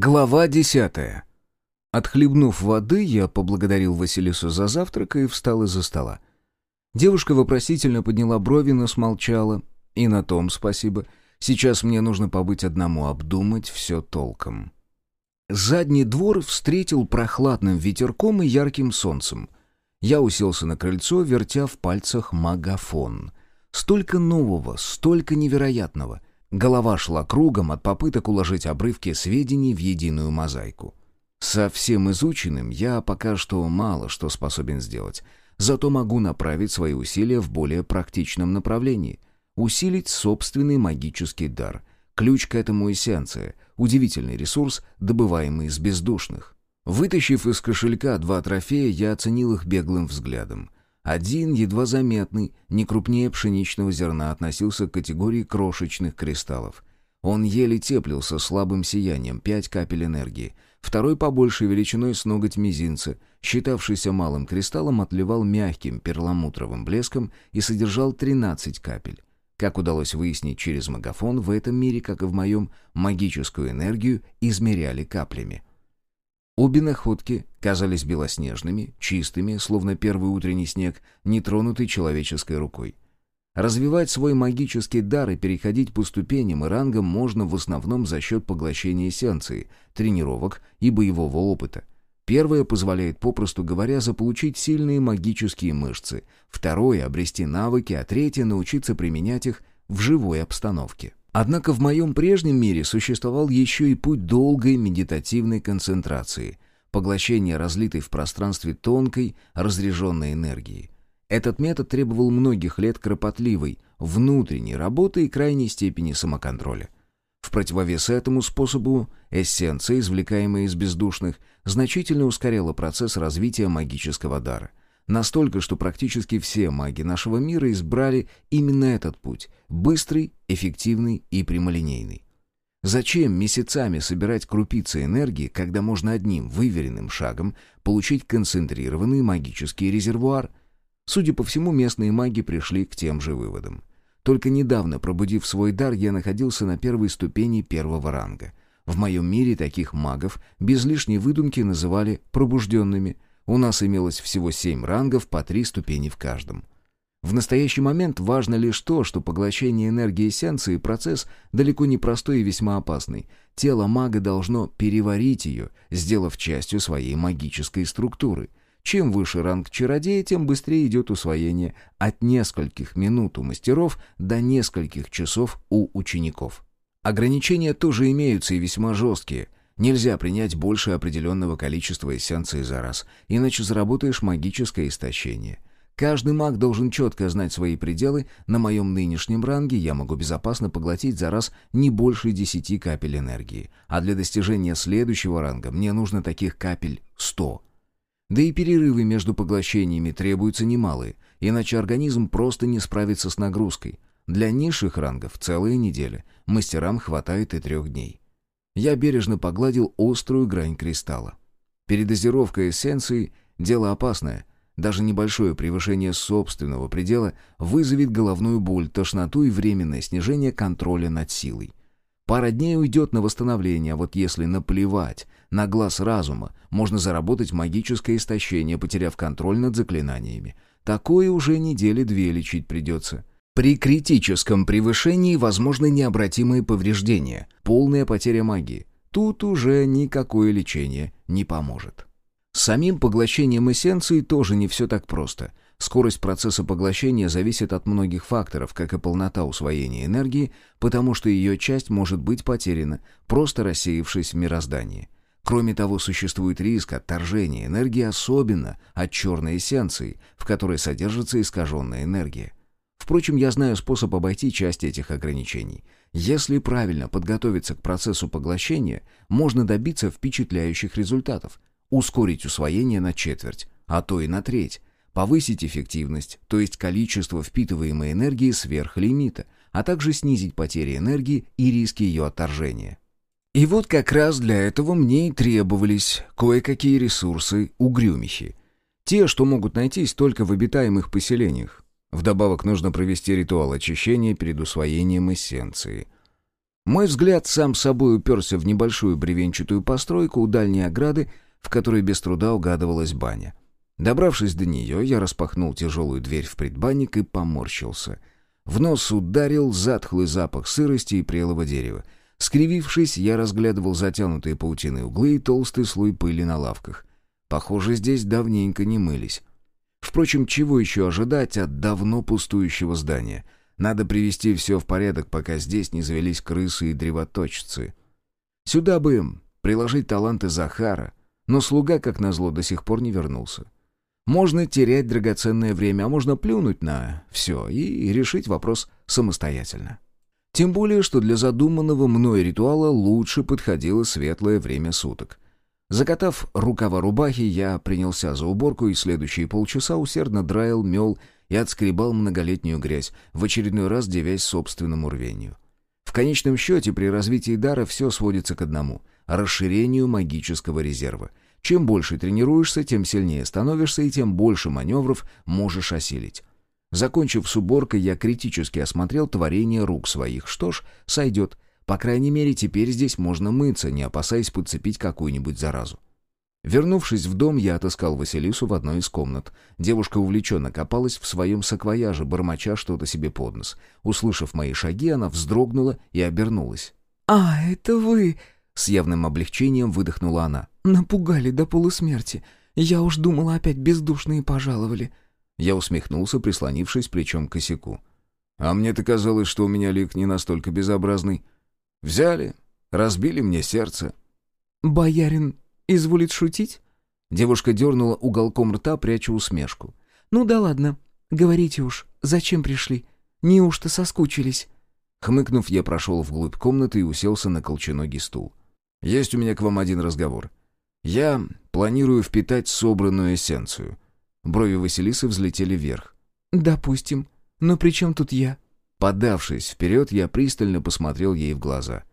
Глава десятая. Отхлебнув воды, я поблагодарил Василису за завтрак и встал из-за стола. Девушка вопросительно подняла брови, но смолчала. И на том спасибо. Сейчас мне нужно побыть одному, обдумать все толком. Задний двор встретил прохладным ветерком и ярким солнцем. Я уселся на крыльцо, вертя в пальцах магафон. Столько нового, столько невероятного — Голова шла кругом от попыток уложить обрывки сведений в единую мозаику. Со всем изученным я пока что мало что способен сделать, зато могу направить свои усилия в более практичном направлении. Усилить собственный магический дар. Ключ к этому эссенция, удивительный ресурс, добываемый из бездушных. Вытащив из кошелька два трофея, я оценил их беглым взглядом. Один, едва заметный, не крупнее пшеничного зерна, относился к категории крошечных кристаллов. Он еле теплился слабым сиянием, пять капель энергии. Второй побольше величиной с ноготь мизинца, считавшийся малым кристаллом, отливал мягким перламутровым блеском и содержал 13 капель. Как удалось выяснить через магафон, в этом мире, как и в моем, магическую энергию измеряли каплями. Обе находки казались белоснежными, чистыми, словно первый утренний снег, не тронутый человеческой рукой. Развивать свой магический дар и переходить по ступеням и рангам можно в основном за счет поглощения эссенции, тренировок и боевого опыта. Первое позволяет, попросту говоря, заполучить сильные магические мышцы, второе — обрести навыки, а третье — научиться применять их в живой обстановке. Однако в моем прежнем мире существовал еще и путь долгой медитативной концентрации, поглощения разлитой в пространстве тонкой, разряженной энергии. Этот метод требовал многих лет кропотливой, внутренней работы и крайней степени самоконтроля. В противовес этому способу эссенция, извлекаемая из бездушных, значительно ускоряла процесс развития магического дара. Настолько, что практически все маги нашего мира избрали именно этот путь – быстрый, эффективный и прямолинейный. Зачем месяцами собирать крупицы энергии, когда можно одним выверенным шагом получить концентрированный магический резервуар? Судя по всему, местные маги пришли к тем же выводам. Только недавно, пробудив свой дар, я находился на первой ступени первого ранга. В моем мире таких магов без лишней выдумки называли «пробужденными», у нас имелось всего семь рангов по три ступени в каждом. В настоящий момент важно лишь то, что поглощение энергии эссенции – процесс далеко не простой и весьма опасный. Тело мага должно переварить ее, сделав частью своей магической структуры. Чем выше ранг чародея, тем быстрее идет усвоение от нескольких минут у мастеров до нескольких часов у учеников. Ограничения тоже имеются и весьма жесткие – Нельзя принять больше определенного количества эссенции за раз, иначе заработаешь магическое истощение. Каждый маг должен четко знать свои пределы. На моем нынешнем ранге я могу безопасно поглотить за раз не больше 10 капель энергии. А для достижения следующего ранга мне нужно таких капель 100. Да и перерывы между поглощениями требуются немалые, иначе организм просто не справится с нагрузкой. Для низших рангов целая неделя, мастерам хватает и трех дней. Я бережно погладил острую грань кристалла. Передозировка эссенции — дело опасное. Даже небольшое превышение собственного предела вызовет головную боль, тошноту и временное снижение контроля над силой. Пара дней уйдет на восстановление, а вот если наплевать на глаз разума, можно заработать магическое истощение, потеряв контроль над заклинаниями. Такое уже недели две лечить придется. При критическом превышении возможны необратимые повреждения, полная потеря магии. Тут уже никакое лечение не поможет. С самим поглощением эссенции тоже не все так просто. Скорость процесса поглощения зависит от многих факторов, как и полнота усвоения энергии, потому что ее часть может быть потеряна, просто рассеявшись в мироздании. Кроме того, существует риск отторжения энергии, особенно от черной эссенции, в которой содержится искаженная энергия. Впрочем, я знаю способ обойти часть этих ограничений. Если правильно подготовиться к процессу поглощения, можно добиться впечатляющих результатов. Ускорить усвоение на четверть, а то и на треть. Повысить эффективность, то есть количество впитываемой энергии сверх лимита, а также снизить потери энергии и риски ее отторжения. И вот как раз для этого мне и требовались кое-какие ресурсы угрюмихи. Те, что могут найтись только в обитаемых поселениях. Вдобавок нужно провести ритуал очищения перед усвоением эссенции. Мой взгляд сам собой уперся в небольшую бревенчатую постройку у дальней ограды, в которой без труда угадывалась баня. Добравшись до нее, я распахнул тяжелую дверь в предбанник и поморщился. В нос ударил затхлый запах сырости и прелого дерева. Скривившись, я разглядывал затянутые паутиной углы и толстый слой пыли на лавках. Похоже, здесь давненько не мылись. Впрочем, чего еще ожидать от давно пустующего здания? Надо привести все в порядок, пока здесь не завелись крысы и древоточцы. Сюда бы им приложить таланты Захара, но слуга, как назло, до сих пор не вернулся. Можно терять драгоценное время, а можно плюнуть на все и решить вопрос самостоятельно. Тем более, что для задуманного мной ритуала лучше подходило светлое время суток. Закатав рукава рубахи, я принялся за уборку и следующие полчаса усердно драил, мел и отскребал многолетнюю грязь, в очередной раз девясь собственному рвению. В конечном счете, при развитии дара все сводится к одному — расширению магического резерва — чем больше тренируешься, тем сильнее становишься и тем больше маневров можешь осилить. Закончив с уборкой, я критически осмотрел творение рук своих. Что ж, сойдет. По крайней мере, теперь здесь можно мыться, не опасаясь подцепить какую-нибудь заразу. Вернувшись в дом, я отыскал Василису в одной из комнат. Девушка увлеченно копалась в своем саквояже, бормоча что-то себе под нос. Услышав мои шаги, она вздрогнула и обернулась. «А, это вы!» С явным облегчением выдохнула она. «Напугали до полусмерти. Я уж думала, опять бездушные пожаловали». Я усмехнулся, прислонившись плечом к косяку. «А мне-то казалось, что у меня лик не настолько безобразный. Взяли, разбили мне сердце». «Боярин изволит шутить?» Девушка дернула уголком рта, пряча усмешку. «Ну да ладно. Говорите уж, зачем пришли? Неужто соскучились?» Хмыкнув, я прошел вглубь комнаты и уселся на колченогий стул. Есть у меня к вам один разговор. Я планирую впитать собранную эссенцию. Брови Василисы взлетели вверх. Допустим. Но при чем тут я? Подавшись вперед, я пристально посмотрел ей в глаза.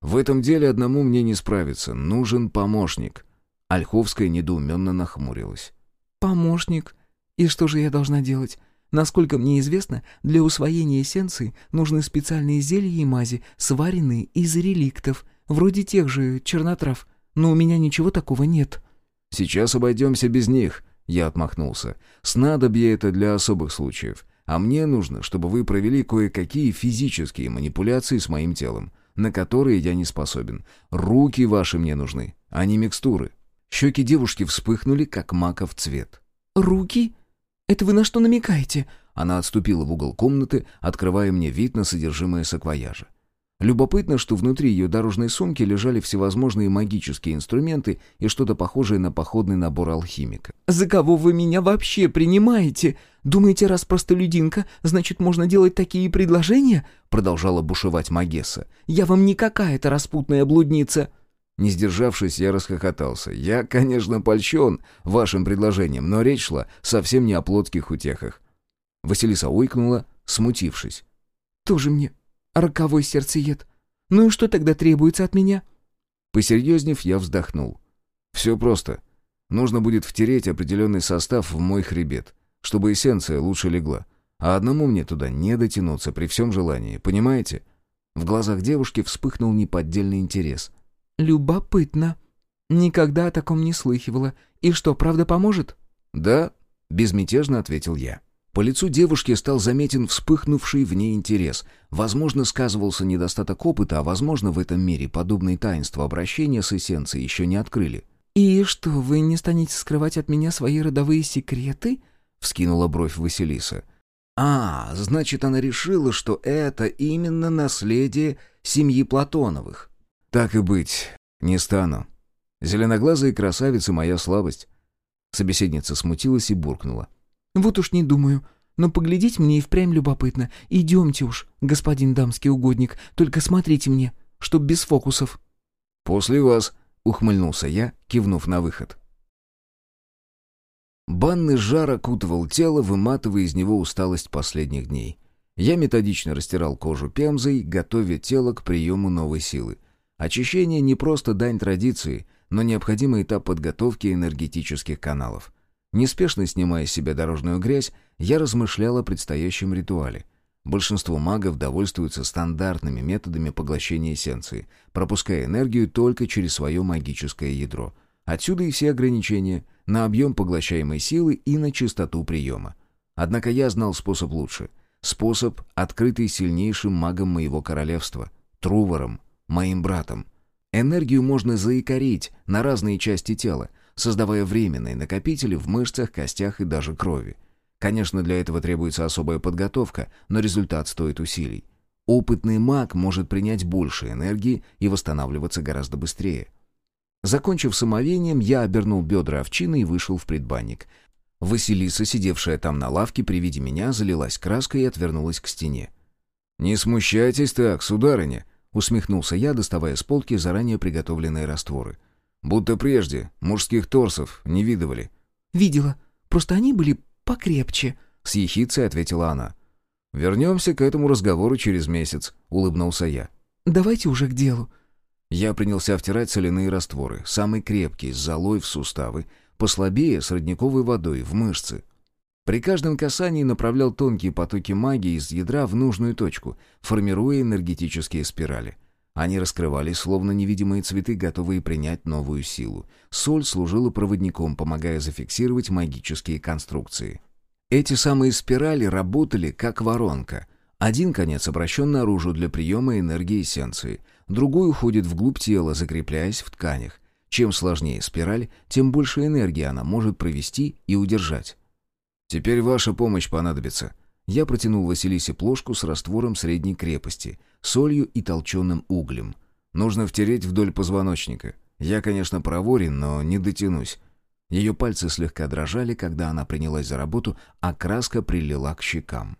В этом деле одному мне не справиться. Нужен помощник. Ольховская недоуменно нахмурилась. «Помощник? И что же я должна делать? Насколько мне известно, для усвоения эссенции нужны специальные зелья и мази, сваренные из реликтов — Вроде тех же чернотрав, но у меня ничего такого нет». «Сейчас обойдемся без них», — я отмахнулся. «Снадобье это для особых случаев, а мне нужно, чтобы вы провели кое-какие физические манипуляции с моим телом, на которые я не способен. Руки ваши мне нужны, а не микстуры». Щеки девушки вспыхнули, как маков цвет. «Руки? Это вы на что намекаете?» Она отступила в угол комнаты, открывая мне вид на содержимое саквояжа. Любопытно, что внутри ее дорожной сумки лежали всевозможные магические инструменты и что-то похожее на походный набор алхимика. «За кого вы меня вообще принимаете? Думаете, раз простолюдинка, значит, можно делать такие предложения?» Продолжала бушевать Магесса. «Я вам не какая-то распутная блудница». Не сдержавшись, я расхохотался. Я, конечно, польщен вашим предложением, но речь шла совсем не о плотских утехах. Василиса ойкнула, смутившись. «Тоже мне роковой сердцеед. Ну и что тогда требуется от меня?» Посерьезнев, я вздохнул. «Все просто. Нужно будет втереть определенный состав в мой хребет, чтобы эссенция лучше легла. А одному мне туда не дотянуться при всем желании, понимаете?» В глазах девушки вспыхнул неподдельный интерес. «Любопытно. Никогда о таком не слыхивала. И что, правда поможет?» «Да», — безмятежно ответил я. По лицу девушки стал заметен вспыхнувший в ней интерес. Возможно, сказывался недостаток опыта, а возможно, в этом мире подобные таинства обращения с эссенцией еще не открыли. «И что, вы не станете скрывать от меня свои родовые секреты?» — вскинула бровь Василиса. «А, значит, она решила, что это именно наследие семьи Платоновых». «Так и быть, не стану. Зеленоглазая красавица — моя слабость». Собеседница смутилась и буркнула. «Вот уж не думаю. Но поглядеть мне и впрямь любопытно. Идемте уж, господин дамский угодник, только смотрите мне, чтоб без фокусов». «После вас», — ухмыльнулся я, кивнув на выход. Банный жар окутывал тело, выматывая из него усталость последних дней. Я методично растирал кожу пемзой, готовя тело к приему новой силы. Очищение не просто дань традиции, но необходимый этап подготовки энергетических каналов. Неспешно снимая с себя дорожную грязь, я размышлял о предстоящем ритуале. Большинство магов довольствуются стандартными методами поглощения эссенции, пропуская энергию только через свое магическое ядро. Отсюда и все ограничения на объем поглощаемой силы и на частоту приема. Однако я знал способ лучше. Способ, открытый сильнейшим магом моего королевства, Трувором, моим братом. Энергию можно заикарить на разные части тела, создавая временные накопители в мышцах, костях и даже крови. Конечно, для этого требуется особая подготовка, но результат стоит усилий. Опытный маг может принять больше энергии и восстанавливаться гораздо быстрее. Закончив самовением, я обернул бедра овчины и вышел в предбанник. Василиса, сидевшая там на лавке, при виде меня, залилась краской и отвернулась к стене. «Не смущайтесь так, сударыня», — усмехнулся я, доставая с полки заранее приготовленные растворы. «Будто прежде мужских торсов не видывали». «Видела. Просто они были покрепче», — с ехицей ответила она. «Вернемся к этому разговору через месяц», — улыбнулся я. «Давайте уже к делу». Я принялся втирать соляные растворы, самый крепкий, с золой в суставы, послабее, с родниковой водой, в мышцы. При каждом касании направлял тонкие потоки магии из ядра в нужную точку, формируя энергетические спирали. Они раскрывались, словно невидимые цветы, готовые принять новую силу. Соль служила проводником, помогая зафиксировать магические конструкции. Эти самые спирали работали как воронка. Один конец обращен наружу для приема энергии эссенции, другой уходит вглубь тела, закрепляясь в тканях. Чем сложнее спираль, тем больше энергии она может провести и удержать. «Теперь ваша помощь понадобится». Я протянул Василисе плошку с раствором средней крепости, солью и толченым углем. Нужно втереть вдоль позвоночника. Я, конечно, проворен, но не дотянусь. Ее пальцы слегка дрожали, когда она принялась за работу, а краска прилила к щекам.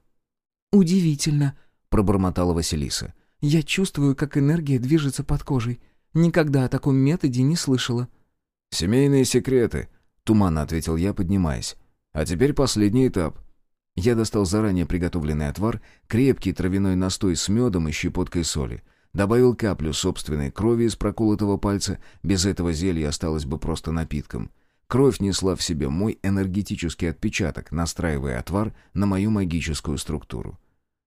«Удивительно», — пробормотала Василиса. «Я чувствую, как энергия движется под кожей. Никогда о таком методе не слышала». «Семейные секреты», — туманно ответил я, поднимаясь. А теперь последний этап. Я достал заранее приготовленный отвар, крепкий травяной настой с медом и щепоткой соли. Добавил каплю собственной крови из проколотого пальца, без этого зелья осталось бы просто напитком. Кровь несла в себе мой энергетический отпечаток, настраивая отвар на мою магическую структуру.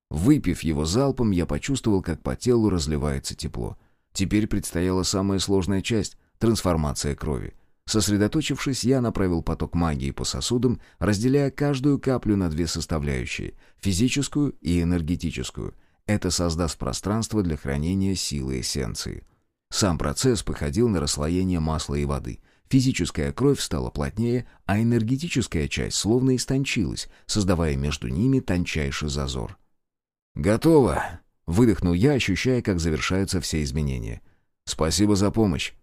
Выпив его залпом, я почувствовал, как по телу разливается тепло. Теперь предстояла самая сложная часть — трансформация крови. Сосредоточившись, я направил поток магии по сосудам, разделяя каждую каплю на две составляющие — физическую и энергетическую. Это создаст пространство для хранения силы эссенции. Сам процесс походил на расслоение масла и воды. Физическая кровь стала плотнее, а энергетическая часть словно истончилась, создавая между ними тончайший зазор. «Готово!» — выдохнул я, ощущая, как завершаются все изменения. «Спасибо за помощь!»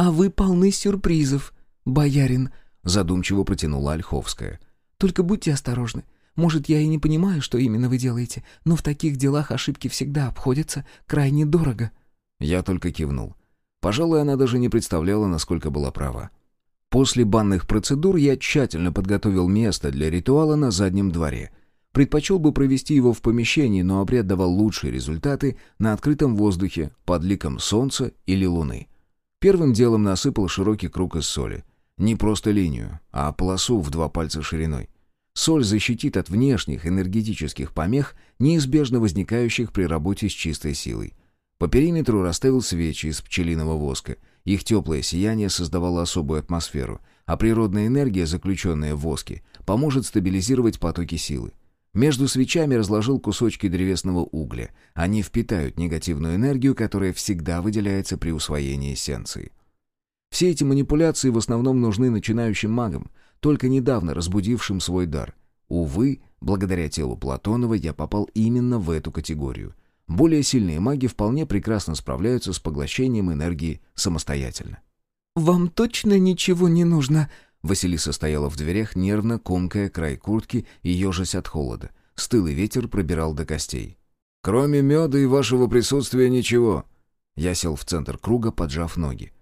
«А вы полны сюрпризов, боярин», — задумчиво протянула Ольховская. «Только будьте осторожны. Может, я и не понимаю, что именно вы делаете, но в таких делах ошибки всегда обходятся крайне дорого». Я только кивнул. Пожалуй, она даже не представляла, насколько была права. После банных процедур я тщательно подготовил место для ритуала на заднем дворе. Предпочел бы провести его в помещении, но обряд давал лучшие результаты на открытом воздухе, под ликом солнца или луны. Первым делом насыпал широкий круг из соли. Не просто линию, а полосу в два пальца шириной. Соль защитит от внешних энергетических помех, неизбежно возникающих при работе с чистой силой. По периметру расставил свечи из пчелиного воска. Их теплое сияние создавало особую атмосферу, а природная энергия, заключенная в воске, поможет стабилизировать потоки силы. Между свечами разложил кусочки древесного угля. Они впитают негативную энергию, которая всегда выделяется при усвоении эссенции. Все эти манипуляции в основном нужны начинающим магам, только недавно разбудившим свой дар. Увы, благодаря телу Платонова я попал именно в эту категорию. Более сильные маги вполне прекрасно справляются с поглощением энергии самостоятельно. «Вам точно ничего не нужно?» Василиса стояла в дверях, нервно комкая край куртки и ежась от холода. Стылый ветер пробирал до костей. «Кроме меда и вашего присутствия ничего». Я сел в центр круга, поджав ноги.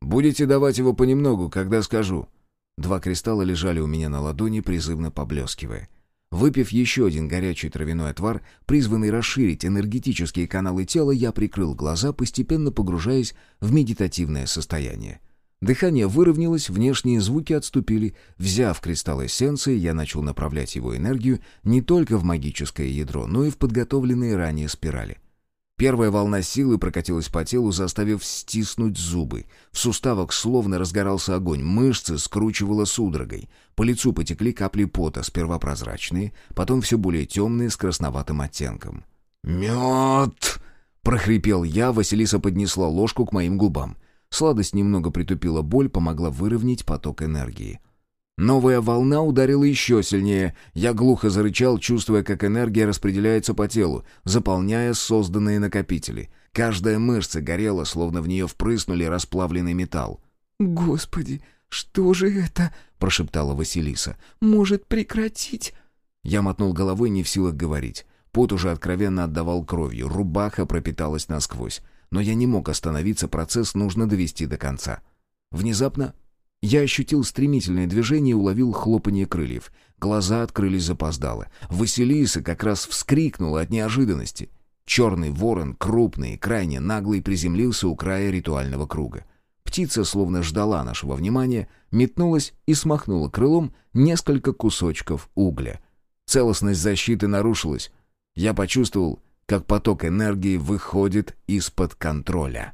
«Будете давать его понемногу, когда скажу». Два кристалла лежали у меня на ладони, призывно поблескивая. Выпив еще один горячий травяной отвар, призванный расширить энергетические каналы тела, я прикрыл глаза, постепенно погружаясь в медитативное состояние. Дыхание выровнялось, внешние звуки отступили. Взяв кристалл эссенции, я начал направлять его энергию не только в магическое ядро, но и в подготовленные ранее спирали. Первая волна силы прокатилась по телу, заставив стиснуть зубы. В суставах словно разгорался огонь, мышцы скручивало судорогой. По лицу потекли капли пота, сперва прозрачные, потом все более темные, с красноватым оттенком. «Мед!» — прохрипел я, Василиса поднесла ложку к моим губам. Сладость немного притупила боль, помогла выровнять поток энергии. Новая волна ударила еще сильнее. Я глухо зарычал, чувствуя, как энергия распределяется по телу, заполняя созданные накопители. Каждая мышца горела, словно в нее впрыснули расплавленный металл. «Господи, что же это?» — прошептала Василиса. «Может прекратить?» Я мотнул головой, не в силах говорить. Пот уже откровенно отдавал кровью, рубаха пропиталась насквозь. Но я не мог остановиться, процесс нужно довести до конца. Внезапно я ощутил стремительное движение и уловил хлопанье крыльев. Глаза открылись запоздало. Василиса как раз вскрикнула от неожиданности. Черный ворон, крупный крайне наглый, приземлился у края ритуального круга. Птица словно ждала нашего внимания, метнулась и смахнула крылом несколько кусочков угля. Целостность защиты нарушилась. Я почувствовал, как поток энергии выходит из-под контроля.